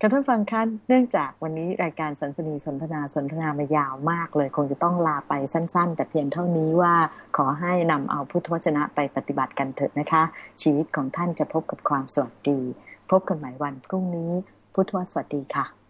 ค่ะท่านฟังคันเนื่องจากวันนี้รายการสันสนีสนทนาสนทนามายาวมากเลย คงจะต้องลาไปสั้น ๆ แต่เพียงเท่านี้ว่าขอให้นำเอาพุทธวจนะไปปฏิบัติกันเถิดนะคะ ชีวิตของท่านจะพบกับความสวัสดี พบกันใหม่วันพรุ่งนี้พุทธวสวัสดีค่ะ